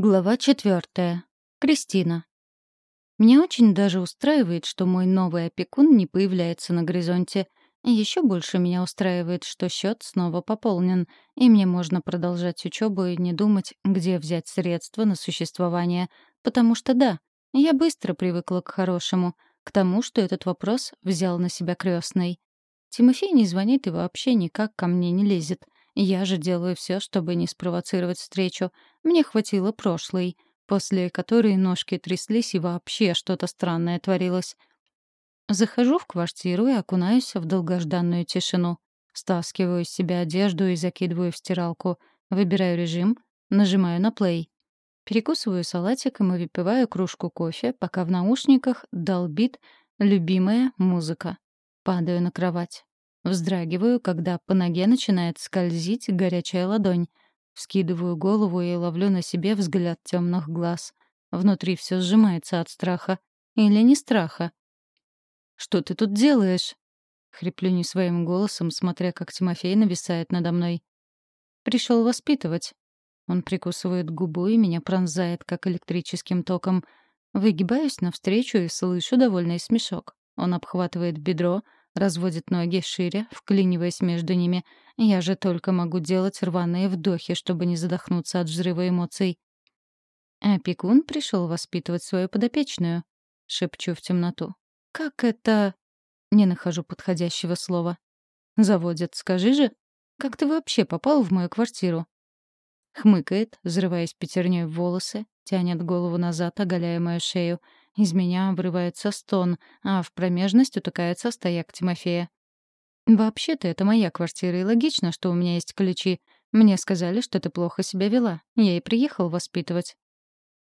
Глава четвертая. Кристина. Меня очень даже устраивает, что мой новый опекун не появляется на горизонте. Еще больше меня устраивает, что счет снова пополнен, и мне можно продолжать учебу и не думать, где взять средства на существование. Потому что да, я быстро привыкла к хорошему, к тому, что этот вопрос взял на себя крестный. Тимофей не звонит и вообще никак ко мне не лезет — я же делаю все, чтобы не спровоцировать встречу. Мне хватило прошлой, после которой ножки тряслись и вообще что-то странное творилось. Захожу в квартиру и окунаюсь в долгожданную тишину. Стаскиваю с себя одежду и закидываю в стиралку. Выбираю режим, нажимаю на плей. Перекусываю салатиком и выпиваю кружку кофе, пока в наушниках долбит любимая музыка. Падаю на кровать. Вздрагиваю, когда по ноге начинает скользить горячая ладонь. Вскидываю голову и ловлю на себе взгляд темных глаз. Внутри все сжимается от страха. Или не страха. «Что ты тут делаешь?» Хриплю не своим голосом, смотря как Тимофей нависает надо мной. «Пришел воспитывать». Он прикусывает губу и меня пронзает, как электрическим током. Выгибаюсь навстречу и слышу довольный смешок. Он обхватывает бедро, разводит ноги шире, вклиниваясь между ними. Я же только могу делать рваные вдохи, чтобы не задохнуться от взрыва эмоций. Опекун пришел воспитывать свою подопечную. Шепчу в темноту. «Как это...» Не нахожу подходящего слова. «Заводят, скажи же. Как ты вообще попал в мою квартиру?» Хмыкает, взрываясь пятерней в волосы, тянет голову назад, оголяя мою шею — из меня обрывается стон, а в промежность утыкается стояк Тимофея. «Вообще-то это моя квартира, и логично, что у меня есть ключи. Мне сказали, что ты плохо себя вела. Я и приехал воспитывать».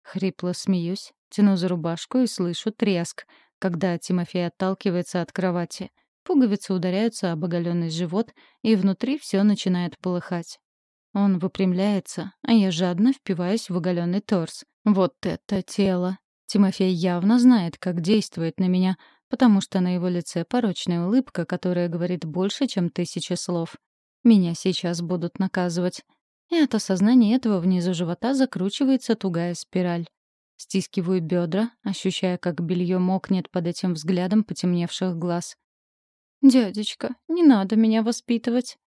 Хрипло смеюсь, тяну за рубашку и слышу треск, когда Тимофей отталкивается от кровати. Пуговицы ударяются об оголенный живот, и внутри все начинает полыхать. Он выпрямляется, а я жадно впиваюсь в оголенный торс. Вот это тело! Тимофей явно знает, как действует на меня, потому что на его лице порочная улыбка, которая говорит больше, чем тысяча слов. Меня сейчас будут наказывать. И от осознания этого внизу живота закручивается тугая спираль. Стискиваю бедра, ощущая, как белье мокнет под этим взглядом потемневших глаз. «Дядечка, не надо меня воспитывать!»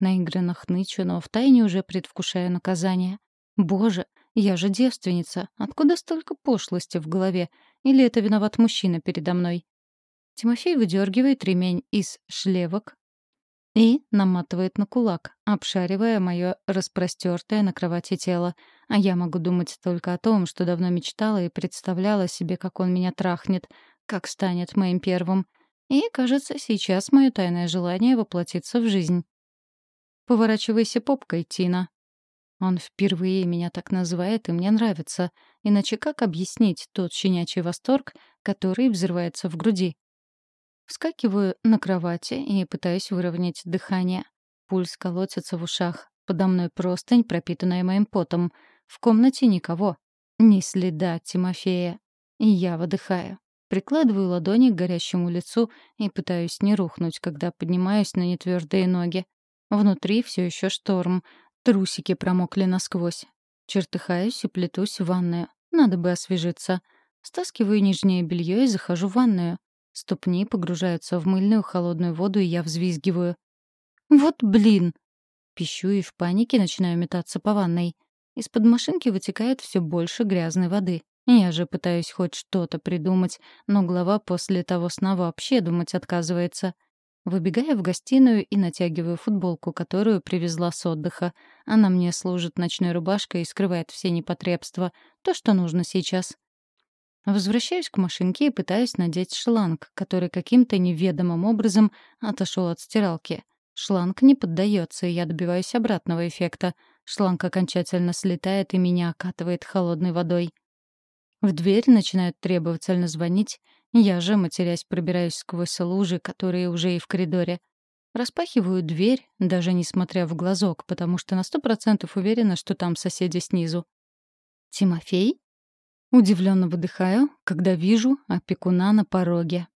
Наигранно хнычу, но втайне уже предвкушаю наказание. «Боже, я же девственница. Откуда столько пошлости в голове? Или это виноват мужчина передо мной? Тимофей выдергивает ремень из шлевок и наматывает на кулак, обшаривая мое распростертое на кровати тело. А я могу думать только о том, что давно мечтала и представляла себе, как он меня трахнет, как станет моим первым. И, кажется, сейчас мое тайное желание воплотится в жизнь. «Поворачивайся попкой, Тина», он впервые меня так называет, и мне нравится. Иначе как объяснить тот щенячий восторг, который взрывается в груди? Вскакиваю на кровати и пытаюсь выровнять дыхание. Пульс колотится в ушах. Подо мной простынь, пропитанная моим потом. В комнате никого. Ни следа Тимофея. И я выдыхаю. Прикладываю ладони к горящему лицу и пытаюсь не рухнуть, когда поднимаюсь на нетвердые ноги. Внутри все еще шторм, Трусики промокли насквозь. Чертыхаюсь и плетусь в ванную. Надо бы освежиться. Стаскиваю нижнее белье и захожу в ванную. Ступни погружаются в мыльную холодную воду, и я взвизгиваю. «Вот блин!» Пищу и в панике начинаю метаться по ванной. Из-под машинки вытекает все больше грязной воды. Я же пытаюсь хоть что-то придумать, но голова после того сна вообще думать отказывается. Выбегаю в гостиную и натягиваю футболку, которую привезла с отдыха. Она мне служит ночной рубашкой и скрывает все непотребства. То, что нужно сейчас. Возвращаюсь к машинке и пытаюсь надеть шланг, который каким-то неведомым образом отошел от стиралки. Шланг не поддается, и я добиваюсь обратного эффекта. Шланг окончательно слетает и меня окатывает холодной водой. В дверь начинают требовательно звонить, я же, матерясь, пробираюсь сквозь лужи, которые уже и в коридоре. Распахиваю дверь, даже не смотря в глазок, потому что на сто процентов уверена, что там соседи снизу. «Тимофей?» Удивленно выдыхаю, когда вижу опекуна на пороге.